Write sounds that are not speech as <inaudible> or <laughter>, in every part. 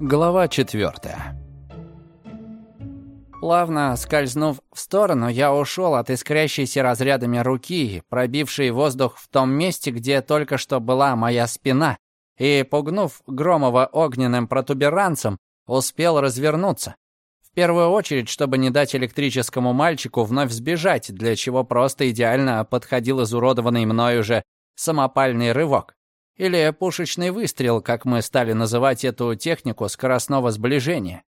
Глава четвертая. Плавно скользнув в сторону, я ушел от искрящейся разрядами руки, пробившей воздух в том месте, где только что была моя спина, и, пугнув Громова огненным протуберанцем, успел развернуться. В первую очередь, чтобы не дать электрическому мальчику вновь сбежать, для чего просто идеально подходил изуродованный мною же самопальный рывок. Или пушечный выстрел, как мы стали называть эту технику скоростного сближения.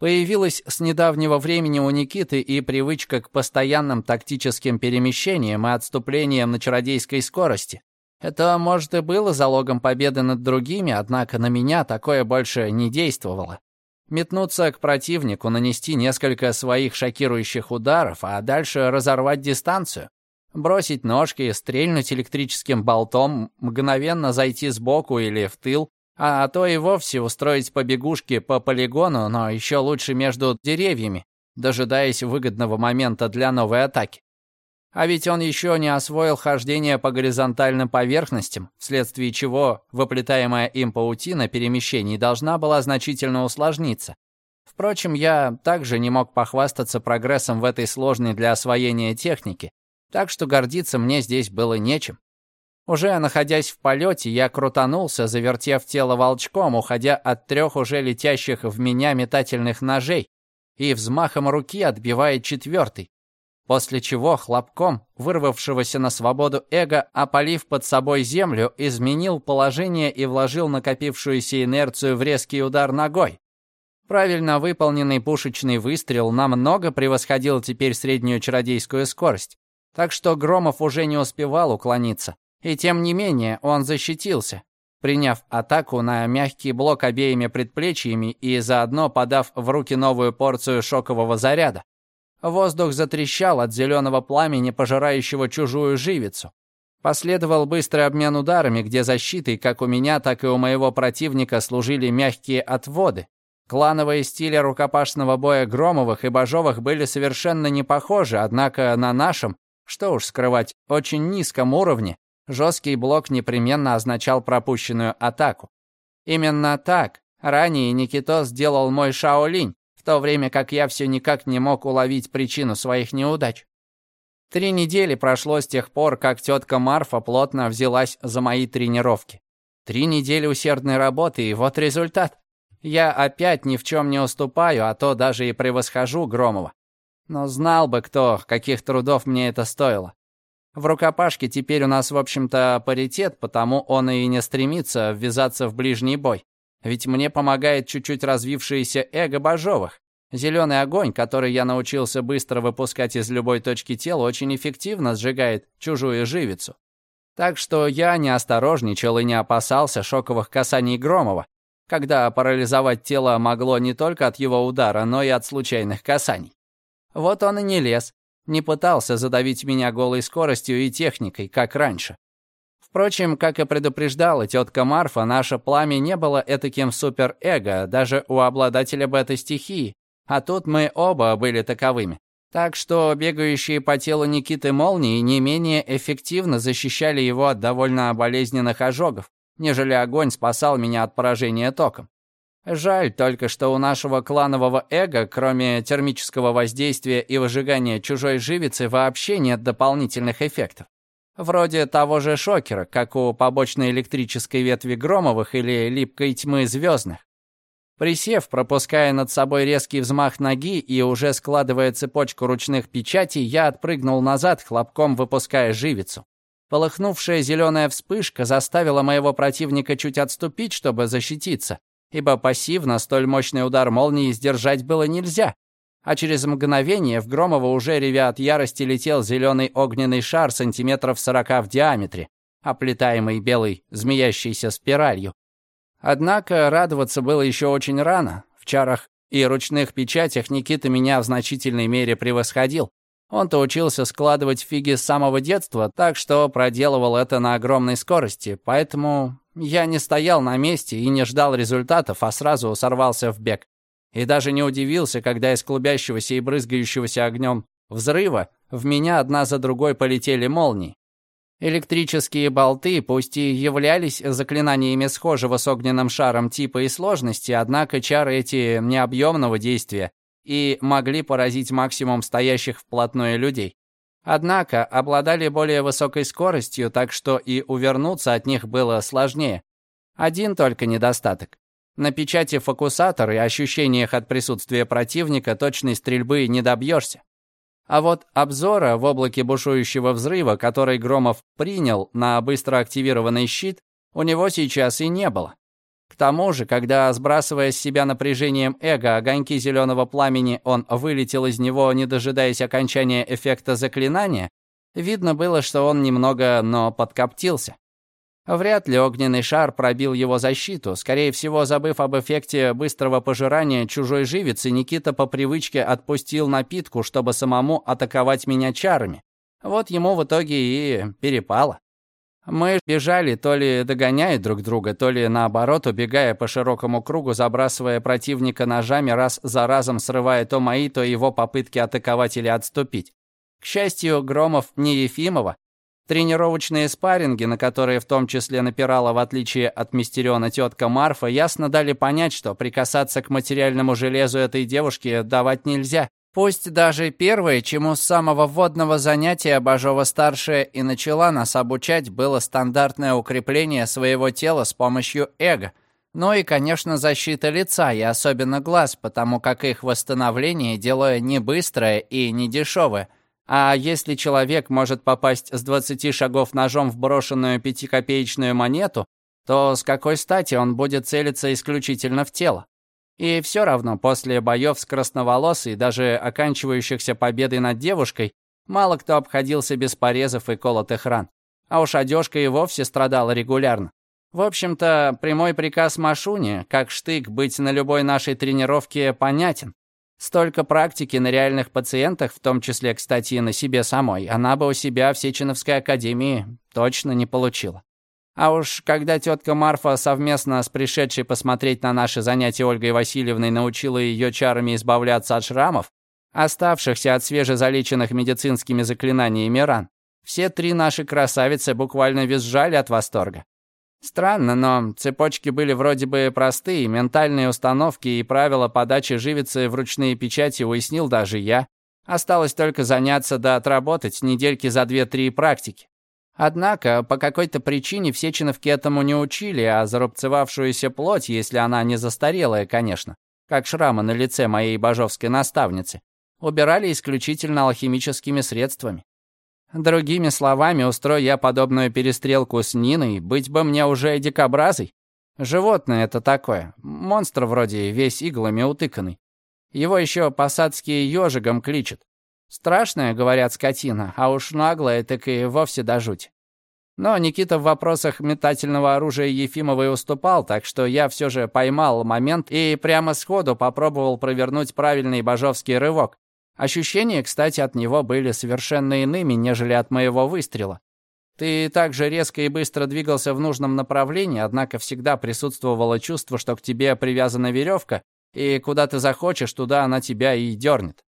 Появилась с недавнего времени у Никиты и привычка к постоянным тактическим перемещениям и отступлениям на чародейской скорости. Это, может, и было залогом победы над другими, однако на меня такое больше не действовало. Метнуться к противнику, нанести несколько своих шокирующих ударов, а дальше разорвать дистанцию. Бросить ножки, стрельнуть электрическим болтом, мгновенно зайти сбоку или в тыл, а то и вовсе устроить побегушки по полигону, но еще лучше между деревьями, дожидаясь выгодного момента для новой атаки. А ведь он еще не освоил хождение по горизонтальным поверхностям, вследствие чего выплетаемая им паутина перемещений должна была значительно усложниться. Впрочем, я также не мог похвастаться прогрессом в этой сложной для освоения технике, так что гордиться мне здесь было нечем. Уже находясь в полете, я крутанулся, завертев тело волчком, уходя от трех уже летящих в меня метательных ножей, и взмахом руки отбивая четвертый, после чего хлопком, вырвавшегося на свободу эго, опалив под собой землю, изменил положение и вложил накопившуюся инерцию в резкий удар ногой. Правильно выполненный пушечный выстрел намного превосходил теперь среднюю чародейскую скорость. Так что Громов уже не успевал уклониться. И тем не менее он защитился, приняв атаку на мягкий блок обеими предплечьями и заодно подав в руки новую порцию шокового заряда. Воздух затрещал от зеленого пламени, пожирающего чужую живицу. Последовал быстрый обмен ударами, где защитой как у меня, так и у моего противника служили мягкие отводы. Клановые стили рукопашного боя Громовых и Бажовых были совершенно не похожи, однако на нашем что уж скрывать, очень низком уровне, жесткий блок непременно означал пропущенную атаку. Именно так ранее Никитос сделал мой Шаолинь, в то время как я все никак не мог уловить причину своих неудач. Три недели прошло с тех пор, как тетка Марфа плотно взялась за мои тренировки. Три недели усердной работы, и вот результат. Я опять ни в чем не уступаю, а то даже и превосхожу Громова. Но знал бы кто, каких трудов мне это стоило. В рукопашке теперь у нас, в общем-то, паритет, потому он и не стремится ввязаться в ближний бой. Ведь мне помогает чуть-чуть развившееся эго Бажовых. Зеленый огонь, который я научился быстро выпускать из любой точки тела, очень эффективно сжигает чужую живицу. Так что я не осторожничал и не опасался шоковых касаний Громова, когда парализовать тело могло не только от его удара, но и от случайных касаний. Вот он и не лез, не пытался задавить меня голой скоростью и техникой, как раньше. Впрочем, как и предупреждала тетка Марфа, наше пламя не было этаким супер-эго даже у обладателя бета-стихии, а тут мы оба были таковыми. Так что бегающие по телу Никиты молнии не менее эффективно защищали его от довольно болезненных ожогов, нежели огонь спасал меня от поражения током. Жаль только, что у нашего кланового эго, кроме термического воздействия и выжигания чужой живицы, вообще нет дополнительных эффектов. Вроде того же шокера, как у побочной электрической ветви Громовых или липкой тьмы Звездных. Присев, пропуская над собой резкий взмах ноги и уже складывая цепочку ручных печатей, я отпрыгнул назад, хлопком выпуская живицу. Полыхнувшая зеленая вспышка заставила моего противника чуть отступить, чтобы защититься, ибо пассивно столь мощный удар молнии сдержать было нельзя. А через мгновение в Громова уже ревя от ярости летел зеленый огненный шар сантиметров сорока в диаметре, оплетаемый белой змеящейся спиралью. Однако радоваться было еще очень рано. В чарах и ручных печатях Никита меня в значительной мере превосходил. Он-то учился складывать фиги с самого детства, так что проделывал это на огромной скорости, поэтому я не стоял на месте и не ждал результатов, а сразу сорвался в бег. И даже не удивился, когда из клубящегося и брызгающегося огнем взрыва в меня одна за другой полетели молнии. Электрические болты, пусть и являлись заклинаниями схожего с огненным шаром типа и сложности, однако чары эти необъемного действия и могли поразить максимум стоящих вплотную людей. Однако обладали более высокой скоростью, так что и увернуться от них было сложнее. Один только недостаток. На печати фокусатор и ощущениях от присутствия противника точной стрельбы не добьешься. А вот обзора в облаке бушующего взрыва, который Громов принял на быстро активированный щит, у него сейчас и не было. Тому же, когда, сбрасывая с себя напряжением эго огоньки зеленого пламени, он вылетел из него, не дожидаясь окончания эффекта заклинания, видно было, что он немного, но подкоптился. Вряд ли огненный шар пробил его защиту. Скорее всего, забыв об эффекте быстрого пожирания чужой живицы, Никита по привычке отпустил напитку, чтобы самому атаковать меня чарами. Вот ему в итоге и перепало. Мы бежали, то ли догоняя друг друга, то ли наоборот, убегая по широкому кругу, забрасывая противника ножами, раз за разом срывая то мои, то его попытки атаковать или отступить. К счастью, Громов не Ефимова, Тренировочные спарринги, на которые в том числе напирала, в отличие от Мистериона тетка Марфа, ясно дали понять, что прикасаться к материальному железу этой девушки давать нельзя. Пусть даже первое, чему с самого вводного занятия Бажова-старшая и начала нас обучать, было стандартное укрепление своего тела с помощью эго. Ну и, конечно, защита лица, и особенно глаз, потому как их восстановление дело не быстрое и не дешевое – а если человек может попасть с 20 шагов ножом в брошенную пятикопеечную монету, то с какой стати он будет целиться исключительно в тело? И все равно после боев с красноволосой, даже оканчивающихся победой над девушкой, мало кто обходился без порезов и колотых ран. А уж одежка и вовсе страдала регулярно. В общем-то, прямой приказ Машуни, как штык быть на любой нашей тренировке, понятен. Столько практики на реальных пациентах, в том числе, кстати, и на себе самой, она бы у себя в Сеченовской академии точно не получила. А уж когда тетка Марфа совместно с пришедшей посмотреть на наши занятия Ольгой Васильевной научила ее чарами избавляться от шрамов, оставшихся от свежезалеченных медицинскими заклинаниями ран, все три наши красавицы буквально визжали от восторга. Странно, но цепочки были вроде бы простые, ментальные установки и правила подачи живицы в ручные печати уяснил даже я. Осталось только заняться да отработать недельки за 2-3 практики. Однако, по какой-то причине в Сеченовке этому не учили, а зарубцевавшуюся плоть, если она не застарелая, конечно, как шрамы на лице моей божовской наставницы, убирали исключительно алхимическими средствами. Другими словами, устрой я подобную перестрелку с Ниной, быть бы мне уже дикобразой. Животное это такое, монстр вроде весь иглами утыканный. Его еще посадские ежиком кличут. Страшная, говорят, скотина, а уж наглая, так и вовсе до жуть. Но Никита в вопросах метательного оружия Ефимовой уступал, так что я все же поймал момент и прямо сходу попробовал провернуть правильный божовский рывок. Ощущения, кстати, от него были совершенно иными, нежели от моего выстрела. Ты также резко и быстро двигался в нужном направлении, однако всегда присутствовало чувство, что к тебе привязана веревка, и куда ты захочешь, туда она тебя и дернет.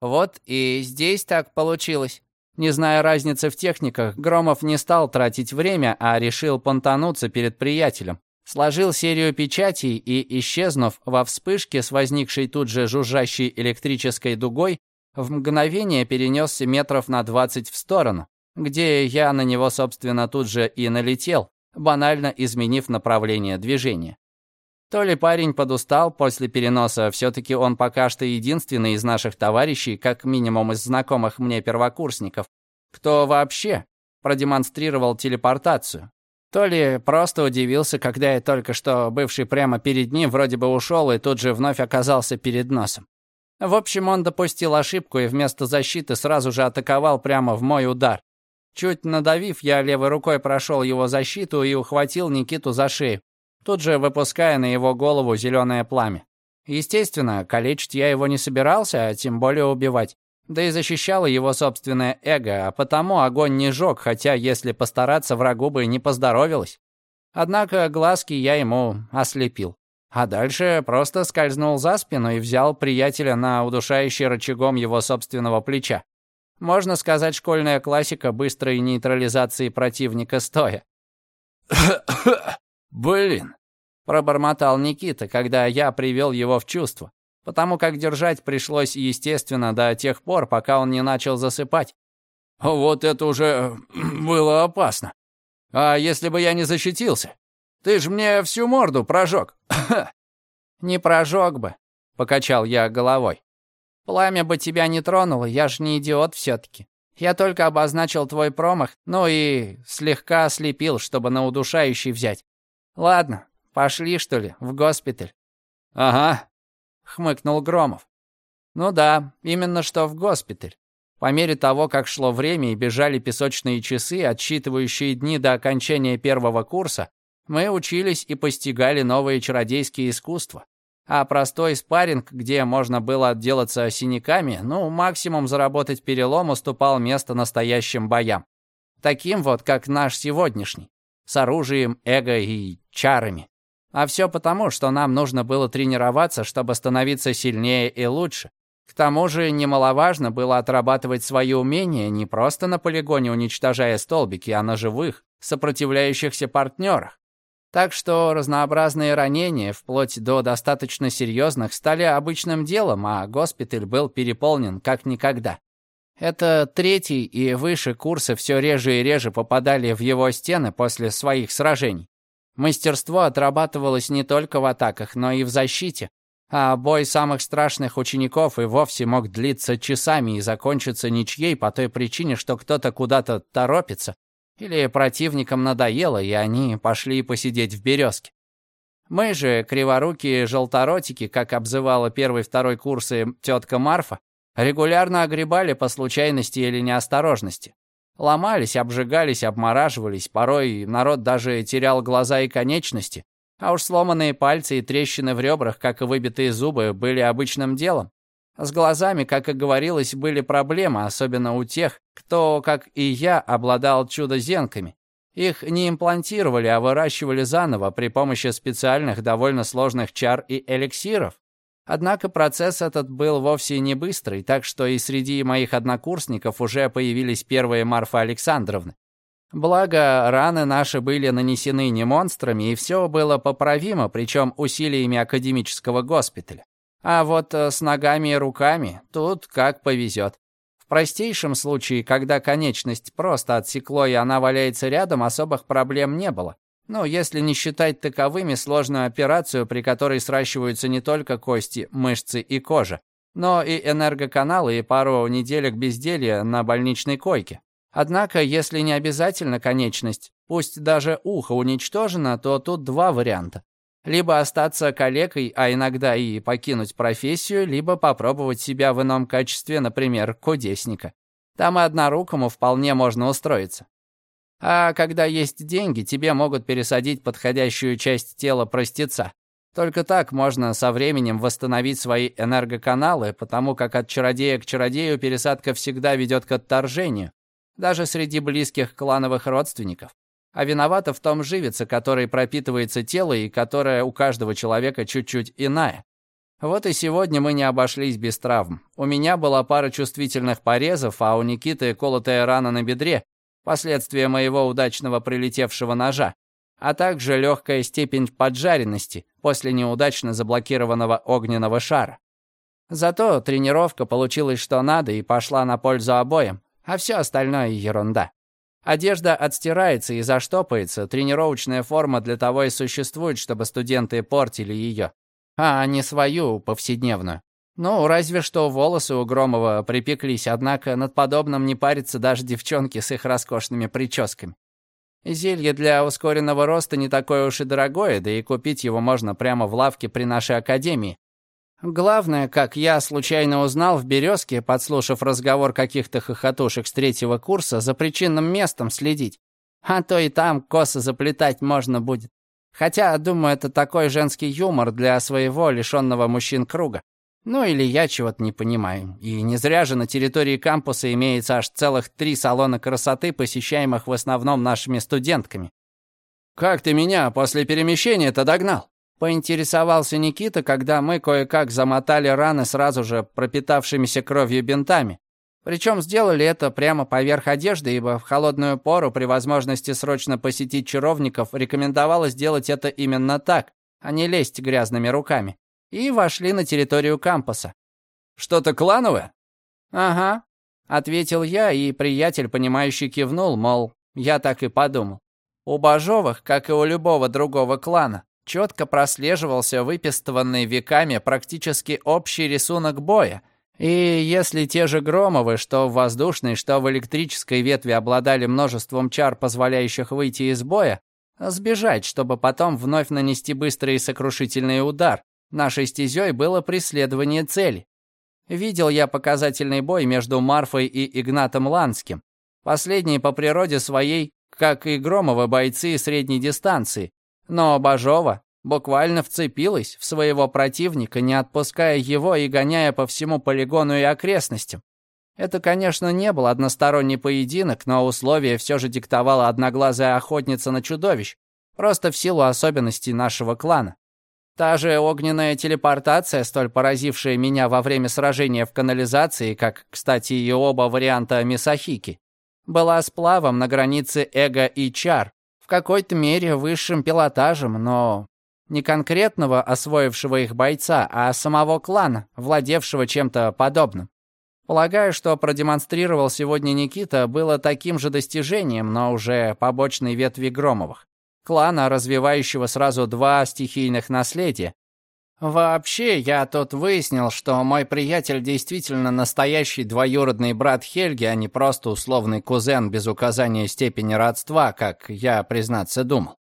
Вот и здесь так получилось. Не зная разницы в техниках, Громов не стал тратить время, а решил понтануться перед приятелем. Сложил серию печатей и, исчезнув во вспышке с возникшей тут же жужжащей электрической дугой, в мгновение перенесся метров на 20 в сторону, где я на него, собственно, тут же и налетел, банально изменив направление движения. То ли парень подустал после переноса, все-таки он пока что единственный из наших товарищей, как минимум из знакомых мне первокурсников, кто вообще продемонстрировал телепортацию. То ли просто удивился, когда я только что бывший прямо перед ним вроде бы ушел и тут же вновь оказался перед носом. В общем, он допустил ошибку и вместо защиты сразу же атаковал прямо в мой удар. Чуть надавив, я левой рукой прошел его защиту и ухватил Никиту за шею, тут же выпуская на его голову зеленое пламя. Естественно, калечить я его не собирался, а тем более убивать. Да и защищало его собственное эго, а потому огонь не жег, хотя, если постараться, врагу бы не поздоровилось. Однако глазки я ему ослепил. А дальше просто скользнул за спину и взял приятеля на удушающий рычагом его собственного плеча. Можно сказать, школьная классика быстрой нейтрализации противника стоя. «Блин!» — пробормотал Никита, когда я привел его в чувство, потому как держать пришлось, естественно, до тех пор, пока он не начал засыпать. «Вот это уже <clears throat> было опасно. А если бы я не защитился? Ты ж мне всю морду прожег!» <clears throat> «Не прожег бы», — покачал я головой. Пламя бы тебя не тронуло, я ж не идиот все-таки. Я только обозначил твой промах, ну и слегка ослепил, чтобы на удушающий взять. Ладно, пошли, что ли, в госпиталь?» «Ага», — хмыкнул Громов. «Ну да, именно что в госпиталь. По мере того, как шло время и бежали песочные часы, отсчитывающие дни до окончания первого курса, мы учились и постигали новые чародейские искусства. А простой спарринг, где можно было отделаться синяками, ну, максимум заработать перелом, уступал место настоящим боям. Таким вот, как наш сегодняшний. С оружием, эго и чарами. А все потому, что нам нужно было тренироваться, чтобы становиться сильнее и лучше. К тому же немаловажно было отрабатывать свои умения не просто на полигоне, уничтожая столбики, а на живых, сопротивляющихся партнерах. Так что разнообразные ранения, вплоть до достаточно серьезных, стали обычным делом, а госпиталь был переполнен как никогда. Это третий и выше курсы все реже и реже попадали в его стены после своих сражений. Мастерство отрабатывалось не только в атаках, но и в защите, а бой самых страшных учеников и вовсе мог длиться часами и закончиться ничьей по той причине, что кто-то куда-то торопится, или противникам надоело, и они пошли посидеть в березке. Мы же, криворукие желторотики, как обзывала первый-второй курсы тетка Марфа, регулярно огребали по случайности или неосторожности. Ломались, обжигались, обмораживались, порой народ даже терял глаза и конечности, а уж сломанные пальцы и трещины в ребрах, как и выбитые зубы, были обычным делом. С глазами, как и говорилось, были проблемы, особенно у тех, кто, как и я, обладал чудо-зенками. Их не имплантировали, а выращивали заново при помощи специальных, довольно сложных чар и эликсиров. Однако процесс этот был вовсе не быстрый, так что и среди моих однокурсников уже появились первые Марфа Александровны. Благо, раны наши были нанесены не монстрами, и все было поправимо, причем усилиями академического госпиталя. А вот э, с ногами и руками тут как повезет. В простейшем случае, когда конечность просто отсекло и она валяется рядом, особых проблем не было. Ну, если не считать таковыми сложную операцию, при которой сращиваются не только кости, мышцы и кожа, но и энергоканалы и пару неделек безделья на больничной койке. Однако, если не обязательно конечность, пусть даже ухо уничтожено, то тут два варианта. Либо остаться калекой, а иногда и покинуть профессию, либо попробовать себя в ином качестве, например, кудесника. Там и однорукому вполне можно устроиться. А когда есть деньги, тебе могут пересадить подходящую часть тела простеца. Только так можно со временем восстановить свои энергоканалы, потому как от чародея к чародею пересадка всегда ведет к отторжению, даже среди близких клановых родственников а виновата в том живица, которой пропитывается тело и которая у каждого человека чуть-чуть иная. Вот и сегодня мы не обошлись без травм. У меня была пара чувствительных порезов, а у Никиты колотая рана на бедре, последствия моего удачного прилетевшего ножа, а также легкая степень поджаренности после неудачно заблокированного огненного шара. Зато тренировка получилась что надо и пошла на пользу обоим, а все остальное ерунда. Одежда отстирается и заштопается, тренировочная форма для того и существует, чтобы студенты портили ее, а не свою повседневную. Ну, разве что волосы у Громова припеклись, однако над подобным не парятся даже девчонки с их роскошными прическами. Зелье для ускоренного роста не такое уж и дорогое, да и купить его можно прямо в лавке при нашей академии, Главное, как я случайно узнал в «Березке», подслушав разговор каких-то хохотушек с третьего курса, за причинным местом следить. А то и там косо заплетать можно будет. Хотя, думаю, это такой женский юмор для своего лишенного мужчин круга. Ну или я чего-то не понимаю. И не зря же на территории кампуса имеется аж целых три салона красоты, посещаемых в основном нашими студентками. «Как ты меня после перемещения-то догнал?» Поинтересовался Никита, когда мы кое-как замотали раны сразу же пропитавшимися кровью бинтами. Причем сделали это прямо поверх одежды, ибо в холодную пору при возможности срочно посетить чаровников рекомендовалось делать это именно так, а не лезть грязными руками. И вошли на территорию кампуса. «Что-то клановое?» «Ага», — ответил я, и приятель, понимающий, кивнул, мол, я так и подумал. У Бажовых, как и у любого другого клана, четко прослеживался выпистыванный веками практически общий рисунок боя — и если те же Громовы, что в воздушной, что в электрической ветви обладали множеством чар, позволяющих выйти из боя, сбежать, чтобы потом вновь нанести быстрый и сокрушительный удар, нашей стезей было преследование цели. Видел я показательный бой между Марфой и Игнатом Ланским. Последние по природе своей, как и Громовы, бойцы средней дистанции. Но Бажова буквально вцепилась в своего противника, не отпуская его и гоняя по всему полигону и окрестностям. Это, конечно, не был односторонний поединок, но условия все же диктовала одноглазая охотница на чудовищ, просто в силу особенностей нашего клана. Та же огненная телепортация, столь поразившая меня во время сражения в канализации, как, кстати, и оба варианта Мисахики, была сплавом на границе эго и чар, в какой-то мере высшим пилотажем, но не конкретного освоившего их бойца, а самого клана, владевшего чем-то подобным. Полагаю, что продемонстрировал сегодня Никита было таким же достижением, но уже побочной ветви Громовых. Клана, развивающего сразу два стихийных наследия. Вообще, я тут выяснил, что мой приятель действительно настоящий двоюродный брат Хельги, а не просто условный кузен без указания степени родства, как я, признаться, думал.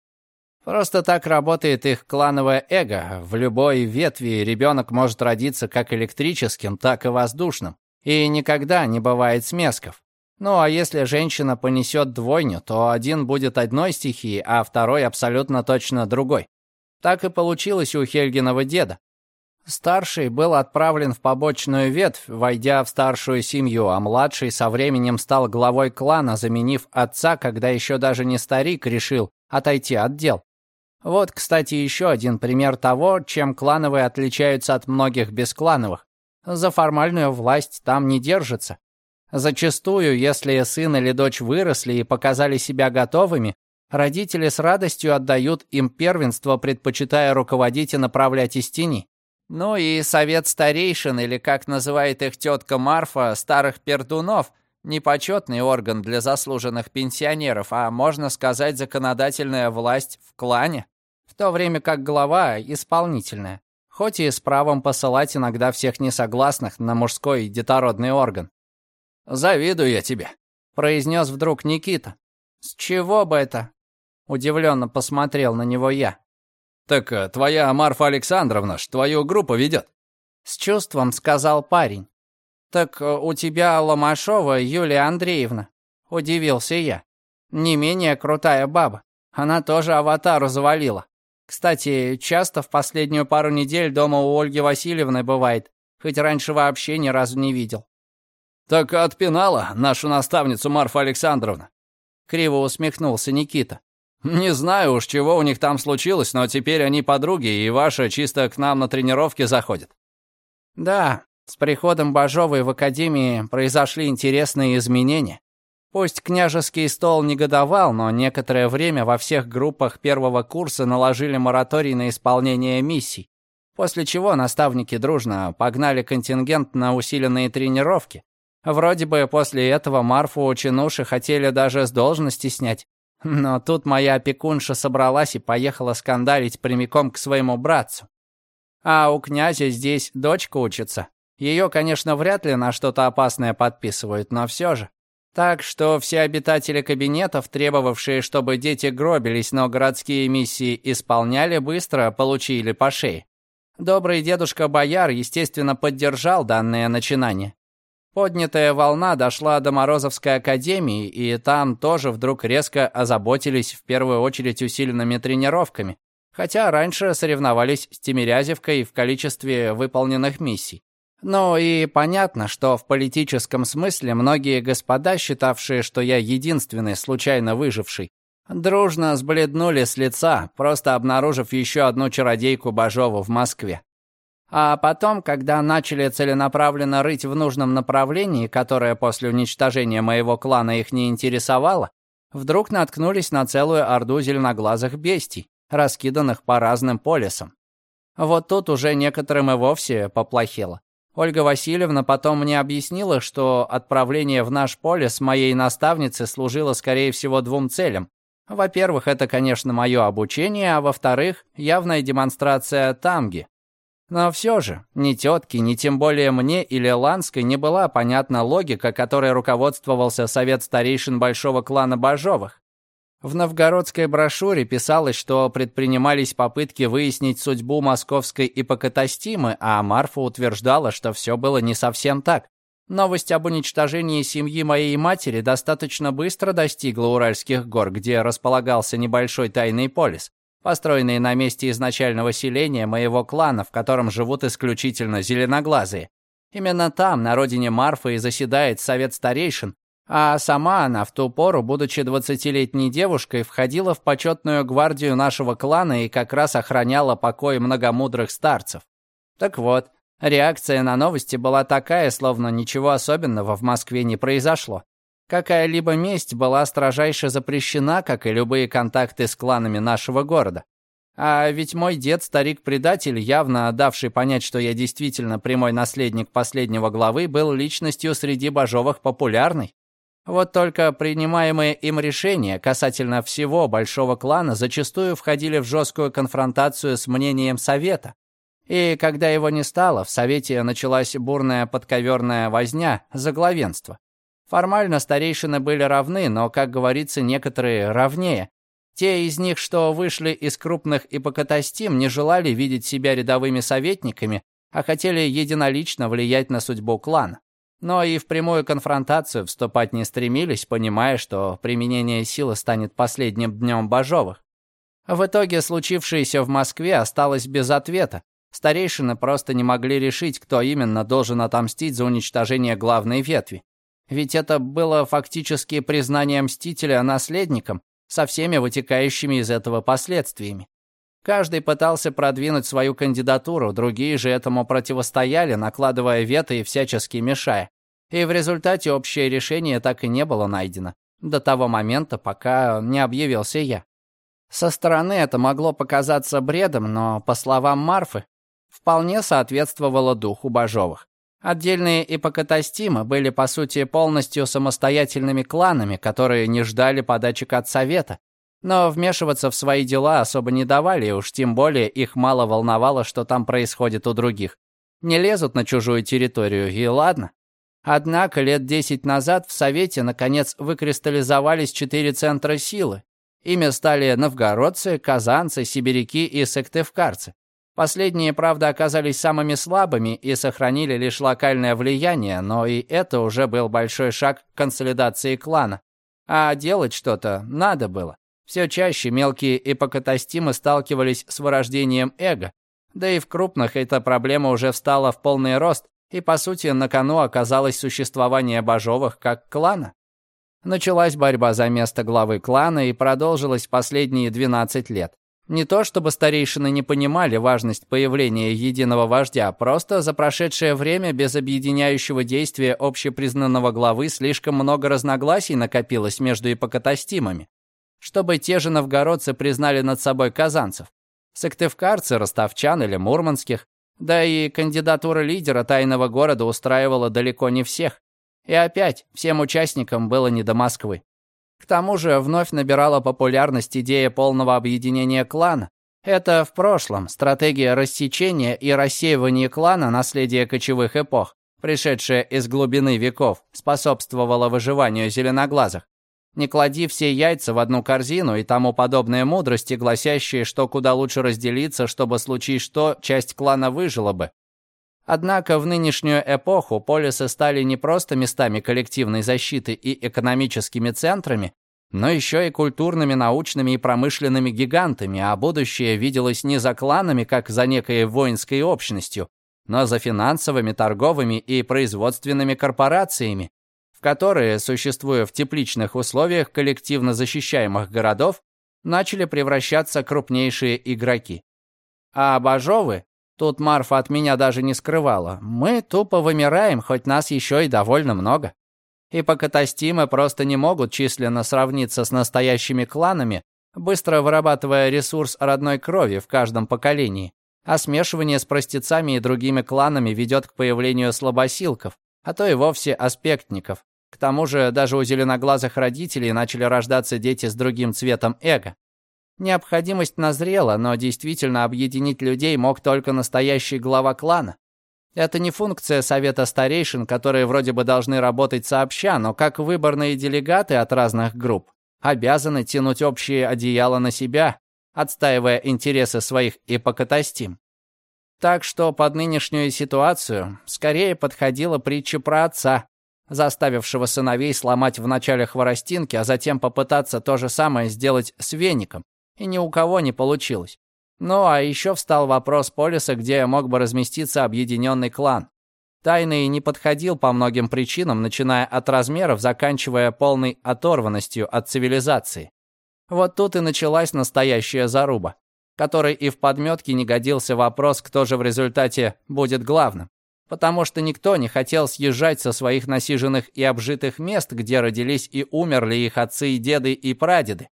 Просто так работает их клановое эго. В любой ветви ребенок может родиться как электрическим, так и воздушным. И никогда не бывает смесков. Ну а если женщина понесет двойню, то один будет одной стихии, а второй абсолютно точно другой. Так и получилось у Хельгиного деда. Старший был отправлен в побочную ветвь, войдя в старшую семью, а младший со временем стал главой клана, заменив отца, когда еще даже не старик решил отойти от дел. Вот, кстати, еще один пример того, чем клановые отличаются от многих бесклановых. За формальную власть там не держится. Зачастую, если сын или дочь выросли и показали себя готовыми, родители с радостью отдают им первенство, предпочитая руководить и направлять из тени. Ну и совет старейшин, или как называет их тетка Марфа, старых пердунов, не почетный орган для заслуженных пенсионеров, а, можно сказать, законодательная власть в клане, в то время как глава — исполнительная, хоть и с правом посылать иногда всех несогласных на мужской детородный орган. «Завидую я тебе», — произнес вдруг Никита. «С чего бы это?» — удивленно посмотрел на него я. «Так э, твоя Марфа Александровна ж твою группу ведет». С чувством сказал парень. «Так э, у тебя Ломашова Юлия Андреевна», — удивился я. «Не менее крутая баба. Она тоже аватару завалила. Кстати, часто в последнюю пару недель дома у Ольги Васильевны бывает, хоть раньше вообще ни разу не видел». «Так отпинала нашу наставницу Марфа Александровна», — криво усмехнулся Никита. «Не знаю уж, чего у них там случилось, но теперь они подруги, и ваша чисто к нам на тренировки заходит». «Да, с приходом Бажовой в Академии произошли интересные изменения. Пусть княжеский стол негодовал, но некоторое время во всех группах первого курса наложили мораторий на исполнение миссий, после чего наставники дружно погнали контингент на усиленные тренировки. Вроде бы после этого Марфу чинуши хотели даже с должности снять. Но тут моя опекунша собралась и поехала скандалить прямиком к своему братцу. А у князя здесь дочка учится, ее, конечно, вряд ли на что-то опасное подписывают, но все же. Так что все обитатели кабинетов, требовавшие, чтобы дети гробились, но городские миссии исполняли, быстро получили по шее. Добрый дедушка Бояр, естественно, поддержал данное начинание. Поднятая волна дошла до Морозовской академии, и там тоже вдруг резко озаботились в первую очередь усиленными тренировками, хотя раньше соревновались с Тимирязевкой в количестве выполненных миссий. Ну и понятно, что в политическом смысле многие господа, считавшие, что я единственный случайно выживший, дружно сбледнули с лица, просто обнаружив еще одну чародейку Бажову в Москве. А потом, когда начали целенаправленно рыть в нужном направлении, которое после уничтожения моего клана их не интересовало, вдруг наткнулись на целую орду зеленоглазых бестий, раскиданных по разным полисам. Вот тут уже некоторым и вовсе поплохело. Ольга Васильевна потом мне объяснила, что отправление в наш полис моей наставницы служило, скорее всего, двум целям. Во-первых, это, конечно, мое обучение, а во-вторых, явная демонстрация тамги, но все же, ни тетке, ни тем более мне или Ланской не была понятна логика, которой руководствовался совет старейшин большого клана Бажовых. В новгородской брошюре писалось, что предпринимались попытки выяснить судьбу московской ипокатастимы, а Марфа утверждала, что все было не совсем так. Новость об уничтожении семьи моей матери достаточно быстро достигла Уральских гор, где располагался небольшой тайный полис построенные на месте изначального селения моего клана, в котором живут исключительно зеленоглазые. Именно там, на родине Марфы, и заседает совет старейшин, а сама она в ту пору, будучи двадцатилетней девушкой, входила в почетную гвардию нашего клана и как раз охраняла покой многомудрых старцев. Так вот, реакция на новости была такая, словно ничего особенного в Москве не произошло. Какая-либо месть была строжайше запрещена, как и любые контакты с кланами нашего города. А ведь мой дед, старик-предатель, явно давший понять, что я действительно прямой наследник последнего главы, был личностью среди божовых популярной. Вот только принимаемые им решения касательно всего большого клана зачастую входили в жесткую конфронтацию с мнением совета. И когда его не стало, в совете началась бурная подковерная возня за главенство. Формально старейшины были равны, но, как говорится, некоторые равнее. Те из них, что вышли из крупных ипокатастим, не желали видеть себя рядовыми советниками, а хотели единолично влиять на судьбу клана. Но и в прямую конфронтацию вступать не стремились, понимая, что применение силы станет последним днем Бажовых. В итоге случившееся в Москве осталось без ответа. Старейшины просто не могли решить, кто именно должен отомстить за уничтожение главной ветви. Ведь это было фактически признание Мстителя наследником со всеми вытекающими из этого последствиями. Каждый пытался продвинуть свою кандидатуру, другие же этому противостояли, накладывая вето и всячески мешая. И в результате общее решение так и не было найдено, до того момента, пока не объявился я. Со стороны это могло показаться бредом, но, по словам Марфы, вполне соответствовало духу Бажовых. Отдельные ипокатастимы были, по сути, полностью самостоятельными кланами, которые не ждали подачек от Совета, но вмешиваться в свои дела особо не давали, и уж тем более их мало волновало, что там происходит у других. Не лезут на чужую территорию, и ладно. Однако лет десять назад в Совете, наконец, выкристаллизовались четыре центра силы. Ими стали новгородцы, казанцы, сибиряки и сыктывкарцы. Последние, правда, оказались самыми слабыми и сохранили лишь локальное влияние, но и это уже был большой шаг к консолидации клана. А делать что-то надо было. Все чаще мелкие эпокатастимы сталкивались с вырождением эго. Да и в крупных эта проблема уже встала в полный рост, и, по сути, на кону оказалось существование Бажовых как клана. Началась борьба за место главы клана и продолжилась последние 12 лет. Не то чтобы старейшины не понимали важность появления единого вождя, просто за прошедшее время без объединяющего действия общепризнанного главы слишком много разногласий накопилось между ипокатастимами. Чтобы те же новгородцы признали над собой казанцев, сыктывкарцы, ростовчан или мурманских, да и кандидатура лидера тайного города устраивала далеко не всех. И опять, всем участникам было не до Москвы. К тому же вновь набирала популярность идея полного объединения клана. Это в прошлом стратегия рассечения и рассеивания клана наследия кочевых эпох, пришедшая из глубины веков, способствовала выживанию зеленоглазых. Не клади все яйца в одну корзину и тому подобные мудрости, гласящие, что куда лучше разделиться, чтобы случись что, часть клана выжила бы. Однако в нынешнюю эпоху полисы стали не просто местами коллективной защиты и экономическими центрами, но еще и культурными, научными и промышленными гигантами, а будущее виделось не за кланами, как за некой воинской общностью, но за финансовыми, торговыми и производственными корпорациями, в которые, существуя в тепличных условиях коллективно защищаемых городов, начали превращаться крупнейшие игроки. А Бажовы Тут Марфа от меня даже не скрывала. Мы тупо вымираем, хоть нас еще и довольно много. Ипокатастимы просто не могут численно сравниться с настоящими кланами, быстро вырабатывая ресурс родной крови в каждом поколении. А смешивание с простецами и другими кланами ведет к появлению слабосилков, а то и вовсе аспектников. К тому же даже у зеленоглазых родителей начали рождаться дети с другим цветом эго. Необходимость назрела, но действительно объединить людей мог только настоящий глава клана. Это не функция совета старейшин, которые вроде бы должны работать сообща, но как выборные делегаты от разных групп обязаны тянуть общее одеяло на себя, отстаивая интересы своих ипокатастим. Так что под нынешнюю ситуацию скорее подходила притча про отца, заставившего сыновей сломать вначале хворостинки, а затем попытаться то же самое сделать с веником, и ни у кого не получилось. Ну а еще встал вопрос полиса, где мог бы разместиться объединенный клан. Тайный не подходил по многим причинам, начиная от размеров, заканчивая полной оторванностью от цивилизации. Вот тут и началась настоящая заруба, которой и в подметке не годился вопрос, кто же в результате будет главным. Потому что никто не хотел съезжать со своих насиженных и обжитых мест, где родились и умерли их отцы и деды и прадеды.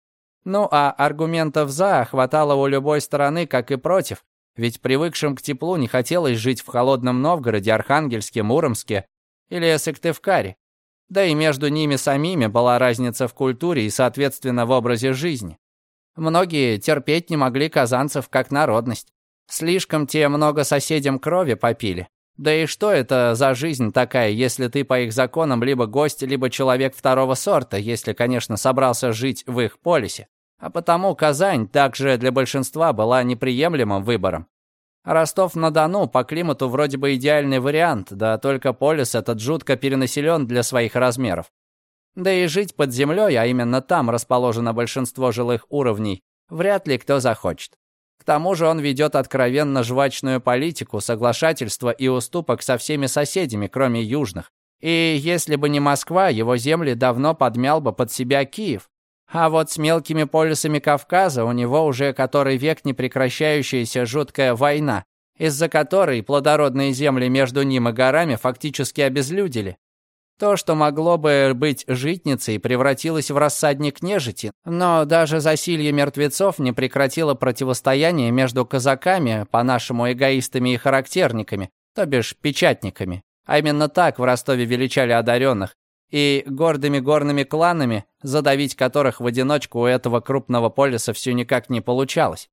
Ну а аргументов «за» хватало у любой стороны, как и против. Ведь привыкшим к теплу не хотелось жить в холодном Новгороде, Архангельске, Муромске или Сыктывкаре. Да и между ними самими была разница в культуре и, соответственно, в образе жизни. Многие терпеть не могли казанцев как народность. Слишком те много соседям крови попили. Да и что это за жизнь такая, если ты по их законам либо гость, либо человек второго сорта, если, конечно, собрался жить в их полисе. А потому Казань также для большинства была неприемлемым выбором. Ростов-на-Дону по климату вроде бы идеальный вариант, да только полис этот жутко перенаселен для своих размеров. Да и жить под землей, а именно там расположено большинство жилых уровней, вряд ли кто захочет. К тому же он ведет откровенно жвачную политику, соглашательства и уступок со всеми соседями, кроме южных. И если бы не Москва, его земли давно подмял бы под себя Киев, а вот с мелкими полюсами Кавказа у него уже который век непрекращающаяся жуткая война, из-за которой плодородные земли между ним и горами фактически обезлюдили. То, что могло бы быть житницей, превратилось в рассадник нежити, но даже засилье мертвецов не прекратило противостояние между казаками, по-нашему эгоистами и характерниками, то бишь печатниками. А именно так в Ростове величали одаренных, и гордыми горными кланами, задавить которых в одиночку у этого крупного полиса все никак не получалось.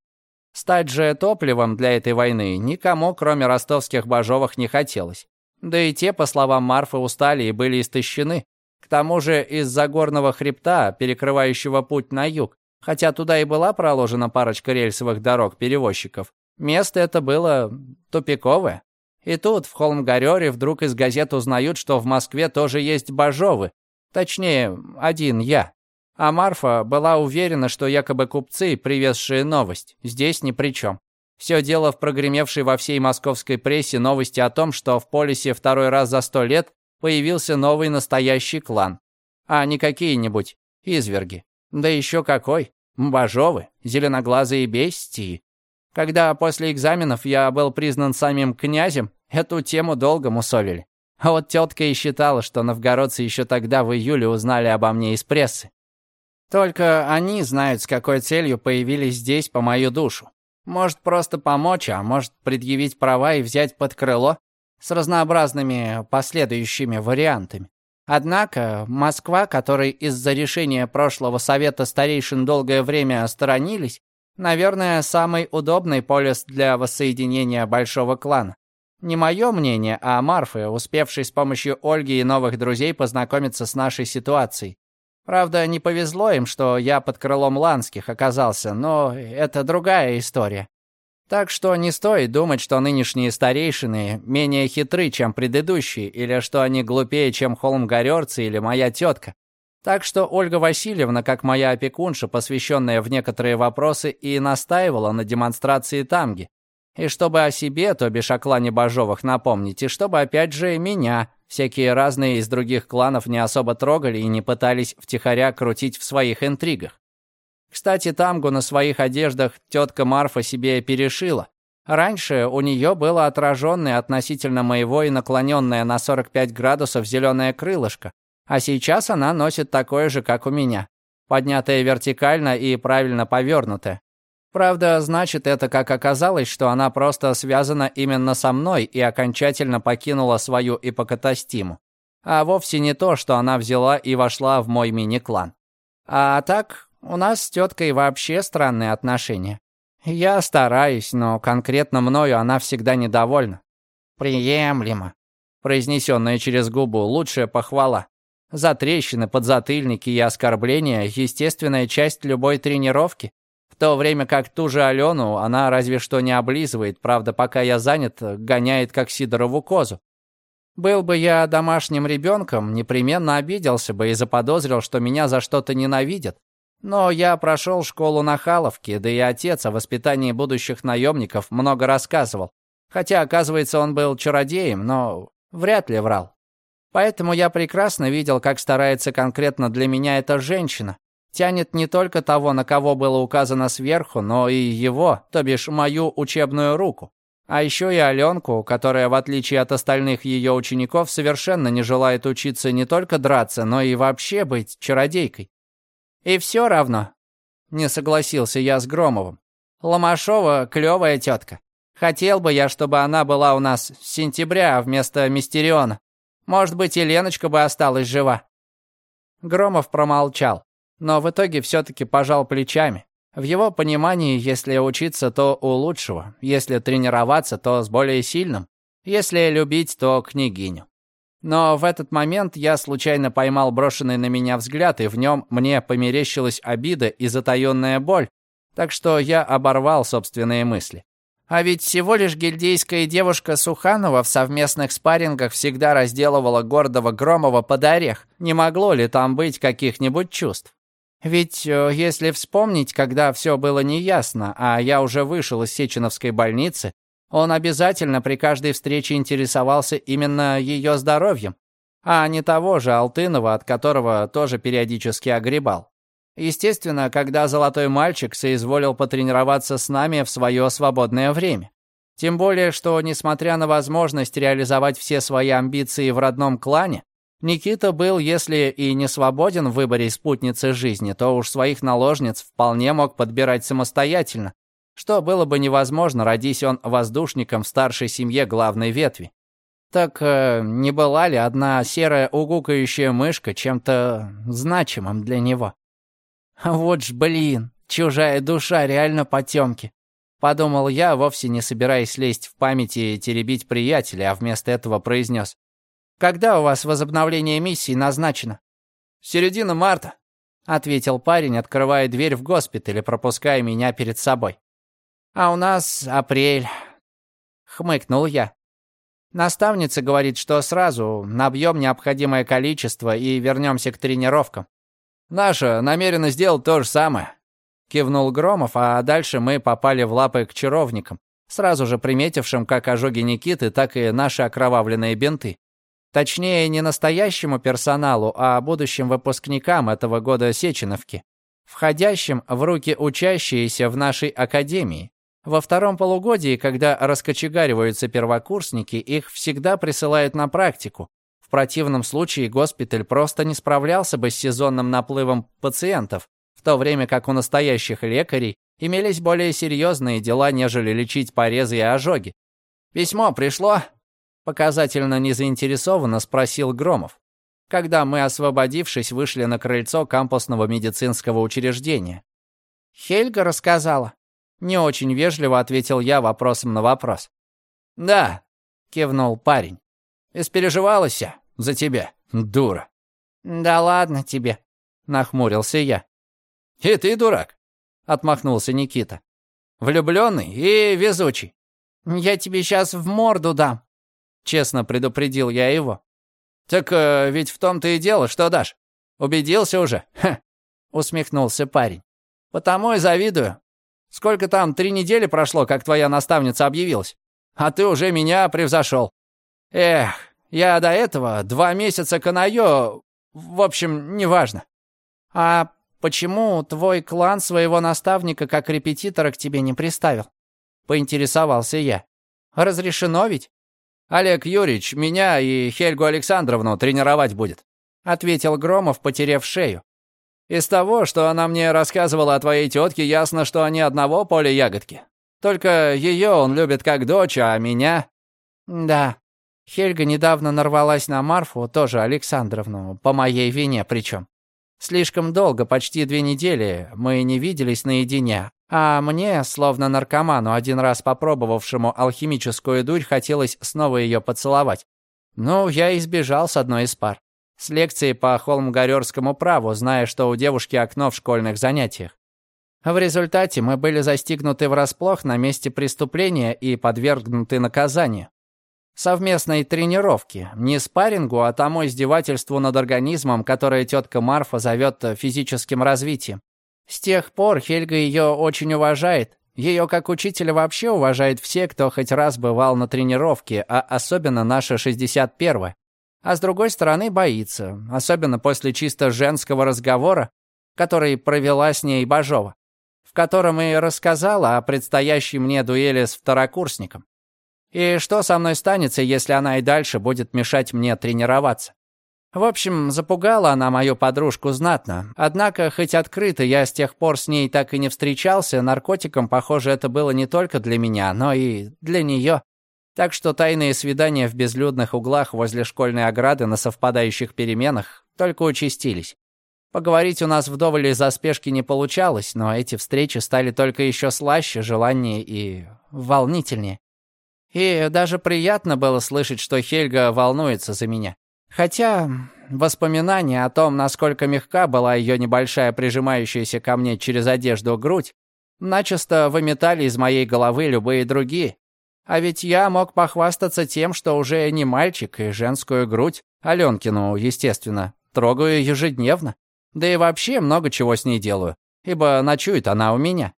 Стать же топливом для этой войны никому, кроме ростовских божовых, не хотелось. Да и те, по словам Марфы, устали и были истощены. К тому же из-за горного хребта, перекрывающего путь на юг, хотя туда и была проложена парочка рельсовых дорог перевозчиков, место это было тупиковое. И тут, в Холмгарёре, вдруг из газет узнают, что в Москве тоже есть Бажовы. Точнее, один я. А Марфа была уверена, что якобы купцы, привезшие новость, здесь ни при чем. Все дело в прогремевшей во всей московской прессе новости о том, что в полисе второй раз за сто лет появился новый настоящий клан. А не какие-нибудь изверги. Да еще какой. Бажовы, зеленоглазые бестии. Когда после экзаменов я был признан самим князем, эту тему долго мусолили. А вот тетка и считала, что новгородцы еще тогда в июле узнали обо мне из прессы. Только они знают, с какой целью появились здесь по мою душу. Может, просто помочь, а может, предъявить права и взять под крыло с разнообразными последующими вариантами. Однако Москва, которой из-за решения прошлого совета старейшин долгое время сторонились, Наверное, самый удобный полис для воссоединения большого клана. Не мое мнение, а Марфы, успевшей с помощью Ольги и новых друзей познакомиться с нашей ситуацией. Правда, не повезло им, что я под крылом Ланских оказался, но это другая история. Так что не стоит думать, что нынешние старейшины менее хитры, чем предыдущие, или что они глупее, чем холмгорерцы или моя тетка. Так что Ольга Васильевна, как моя опекунша, посвященная в некоторые вопросы, и настаивала на демонстрации тамги. И чтобы о себе, то бишь о клане Бажовых, напомнить, и чтобы опять же меня, всякие разные из других кланов не особо трогали и не пытались втихаря крутить в своих интригах. Кстати, тамгу на своих одеждах тетка Марфа себе перешила. Раньше у нее было отраженное относительно моего и наклоненное на 45 градусов зеленое крылышко, а сейчас она носит такое же, как у меня, поднятое вертикально и правильно повернутое. Правда, значит это, как оказалось, что она просто связана именно со мной и окончательно покинула свою ипокатастиму. А вовсе не то, что она взяла и вошла в мой мини-клан. А так, у нас с теткой вообще странные отношения. Я стараюсь, но конкретно мною она всегда недовольна. Приемлемо. Произнесенная через губу лучшая похвала. За трещины, подзатыльники и оскорбления – естественная часть любой тренировки. В то время как ту же Алену она разве что не облизывает, правда, пока я занят, гоняет как Сидорову козу. Был бы я домашним ребенком, непременно обиделся бы и заподозрил, что меня за что-то ненавидят. Но я прошел школу на Халовке, да и отец о воспитании будущих наемников много рассказывал. Хотя, оказывается, он был чародеем, но вряд ли врал. Поэтому я прекрасно видел, как старается конкретно для меня эта женщина. Тянет не только того, на кого было указано сверху, но и его, то бишь мою учебную руку. А еще и Аленку, которая, в отличие от остальных ее учеников, совершенно не желает учиться не только драться, но и вообще быть чародейкой. И все равно. Не согласился я с Громовым. Ломашова клевая тетка. Хотел бы я, чтобы она была у нас с сентября вместо Мистериона. Может быть, и Леночка бы осталась жива. Громов промолчал, но в итоге все-таки пожал плечами. В его понимании, если учиться, то у лучшего, если тренироваться, то с более сильным, если любить, то княгиню. Но в этот момент я случайно поймал брошенный на меня взгляд, и в нем мне померещилась обида и затаённая боль, так что я оборвал собственные мысли. А ведь всего лишь гильдейская девушка Суханова в совместных спаррингах всегда разделывала гордого Громова под орех. Не могло ли там быть каких-нибудь чувств? Ведь э, если вспомнить, когда все было неясно, а я уже вышел из Сеченовской больницы, он обязательно при каждой встрече интересовался именно ее здоровьем, а не того же Алтынова, от которого тоже периодически огребал. Естественно, когда золотой мальчик соизволил потренироваться с нами в свое свободное время. Тем более, что, несмотря на возможность реализовать все свои амбиции в родном клане, Никита был, если и не свободен в выборе спутницы жизни, то уж своих наложниц вполне мог подбирать самостоятельно, что было бы невозможно, родись он воздушником в старшей семье главной ветви. Так э, не была ли одна серая угукающая мышка чем-то значимым для него? <laughs> Вот ж, блин, чужая душа реально потемки. Подумал я, вовсе не собираясь лезть в памяти и теребить приятеля, а вместо этого произнес. «Когда у вас возобновление миссии назначено?» «Середина марта», — ответил парень, открывая дверь в госпиталь и пропуская меня перед собой. «А у нас апрель», — хмыкнул я. Наставница говорит, что сразу набьем необходимое количество и вернемся к тренировкам. «Наша намерена сделать то же самое», — кивнул Громов, а дальше мы попали в лапы к чаровникам, сразу же приметившим как ожоги Никиты, так и наши окровавленные бинты. Точнее, не настоящему персоналу, а будущим выпускникам этого года Сеченовки, входящим в руки учащиеся в нашей академии. Во втором полугодии, когда раскочегариваются первокурсники, их всегда присылают на практику. В противном случае госпиталь просто не справлялся бы с сезонным наплывом пациентов, в то время как у настоящих лекарей имелись более серьезные дела, нежели лечить порезы и ожоги. «Письмо пришло?» — показательно незаинтересованно спросил Громов, когда мы, освободившись, вышли на крыльцо кампусного медицинского учреждения. «Хельга рассказала», не очень вежливо ответил я вопросом на вопрос. «Да», — кивнул парень. «Испереживалась я за тебя, дура». «Да ладно тебе», — нахмурился я. «И ты дурак», — отмахнулся Никита. «Влюбленный и везучий». «Я тебе сейчас в морду дам», — честно предупредил я его. «Так э, ведь в том-то и дело, что дашь. Убедился уже?» Ха, усмехнулся парень. «Потому и завидую. Сколько там, три недели прошло, как твоя наставница объявилась? А ты уже меня превзошел. Эх, я до этого два месяца канаю... В общем, неважно. А почему твой клан своего наставника как репетитора к тебе не приставил? — поинтересовался я. «Разрешено ведь?» «Олег Юрьевич меня и Хельгу Александровну тренировать будет», — ответил Громов, потеряв шею. «Из того, что она мне рассказывала о твоей тетке, ясно, что они одного поля ягодки. Только ее он любит как дочь, а меня...» «Да, Хельга недавно нарвалась на Марфу, тоже Александровну, по моей вине причем. Слишком долго, почти две недели, мы не виделись наедине, а мне, словно наркоману, один раз попробовавшему алхимическую дурь, хотелось снова ее поцеловать. Ну, я избежал с одной из пар. С лекции по холмгорерскому праву, зная, что у девушки окно в школьных занятиях. В результате мы были застигнуты врасплох на месте преступления и подвергнуты наказанию совместной тренировки, не спаррингу, а тому издевательству над организмом, которое тетка Марфа зовет физическим развитием. С тех пор Хельга ее очень уважает. Ее как учителя вообще уважает все, кто хоть раз бывал на тренировке, а особенно наша 61-я. А с другой стороны боится, особенно после чисто женского разговора, который провела с ней Бажова, в котором и рассказала о предстоящей мне дуэли с второкурсником. И что со мной станется, если она и дальше будет мешать мне тренироваться? В общем, запугала она мою подружку знатно. Однако, хоть открыто я с тех пор с ней так и не встречался, наркотиком, похоже, это было не только для меня, но и для нее. Так что тайные свидания в безлюдных углах возле школьной ограды на совпадающих переменах только участились. Поговорить у нас вдоволь из-за спешки не получалось, но эти встречи стали только еще слаще, желаннее и волнительнее. И даже приятно было слышать, что Хельга волнуется за меня. Хотя воспоминания о том, насколько мягка была ее небольшая прижимающаяся ко мне через одежду грудь, начисто выметали из моей головы любые другие. А ведь я мог похвастаться тем, что уже не мальчик, и женскую грудь, Аленкину, естественно, трогаю ежедневно. Да и вообще много чего с ней делаю, ибо ночует она у меня.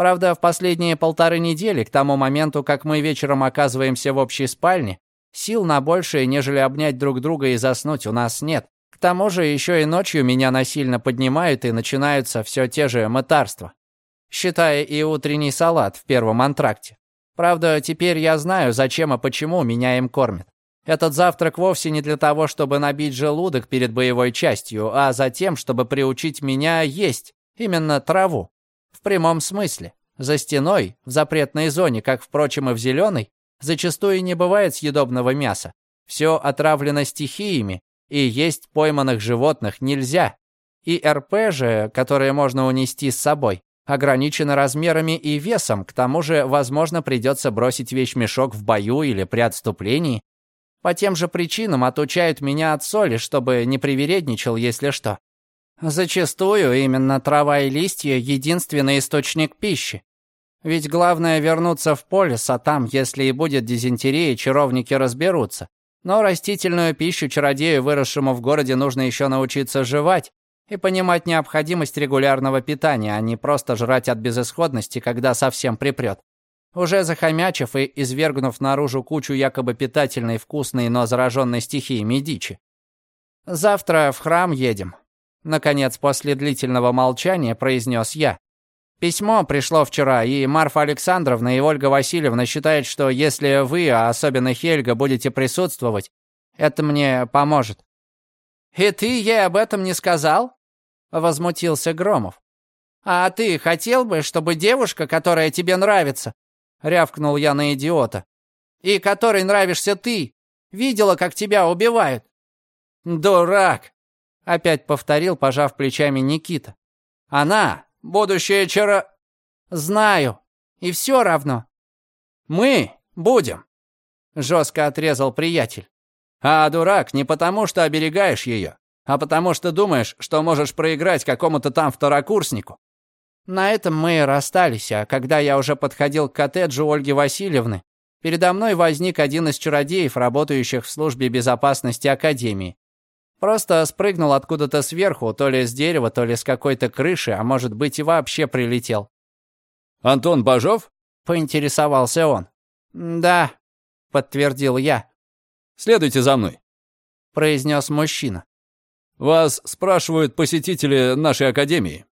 Правда, в последние полторы недели, к тому моменту, как мы вечером оказываемся в общей спальне, сил на большее, нежели обнять друг друга и заснуть, у нас нет. К тому же еще и ночью меня насильно поднимают и начинаются все те же мытарства. Считая и утренний салат в первом антракте. Правда, теперь я знаю, зачем и почему меня им кормят. Этот завтрак вовсе не для того, чтобы набить желудок перед боевой частью, а за тем, чтобы приучить меня есть именно траву. В прямом смысле. За стеной, в запретной зоне, как, впрочем, и в зеленой, зачастую не бывает съедобного мяса. Все отравлено стихиями, и есть пойманных животных нельзя. И РП же, которые можно унести с собой, ограничено размерами и весом, к тому же, возможно, придется бросить вещмешок в бою или при отступлении. По тем же причинам отучают меня от соли, чтобы не привередничал, если что. Зачастую именно трава и листья – единственный источник пищи. Ведь главное вернуться в полис, а там, если и будет дизентерия, чаровники разберутся. Но растительную пищу чародею, выросшему в городе, нужно еще научиться жевать и понимать необходимость регулярного питания, а не просто жрать от безысходности, когда совсем припрет. Уже захомячив и извергнув наружу кучу якобы питательной, вкусной, но зараженной стихиями дичи. Завтра в храм едем. Наконец, после длительного молчания произнес я. Письмо пришло вчера, и Марфа Александровна и Ольга Васильевна считают, что если вы, а особенно Хельга, будете присутствовать, это мне поможет». «И ты ей об этом не сказал?» — возмутился Громов. «А ты хотел бы, чтобы девушка, которая тебе нравится, — рявкнул я на идиота, — и которой нравишься ты, видела, как тебя убивают?» «Дурак!» Опять повторил, пожав плечами Никита. Она, будущая чара... Знаю. И все равно. Мы будем. Жестко отрезал приятель. А дурак не потому, что оберегаешь ее, а потому что думаешь, что можешь проиграть какому-то там второкурснику. На этом мы и расстались, а когда я уже подходил к коттеджу Ольги Васильевны, передо мной возник один из чародеев, работающих в службе безопасности Академии, Просто спрыгнул откуда-то сверху, то ли с дерева, то ли с какой-то крыши, а может быть и вообще прилетел. «Антон Бажов?» — поинтересовался он. «Да», — подтвердил я. «Следуйте за мной», — произнес мужчина. «Вас спрашивают посетители нашей академии».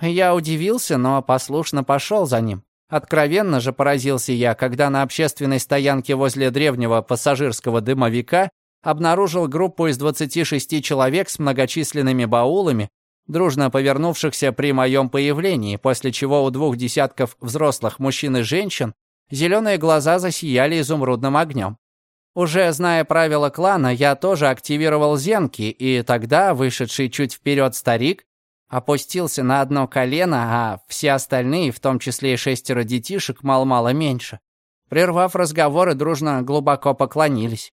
Я удивился, но послушно пошел за ним. Откровенно же поразился я, когда на общественной стоянке возле древнего пассажирского дымовика обнаружил группу из 26 человек с многочисленными баулами, дружно повернувшихся при моем появлении, после чего у двух десятков взрослых мужчин и женщин зеленые глаза засияли изумрудным огнем. Уже зная правила клана, я тоже активировал зенки, и тогда вышедший чуть вперед старик опустился на одно колено, а все остальные, в том числе и шестеро детишек, мало-мало меньше, прервав разговор и дружно глубоко поклонились.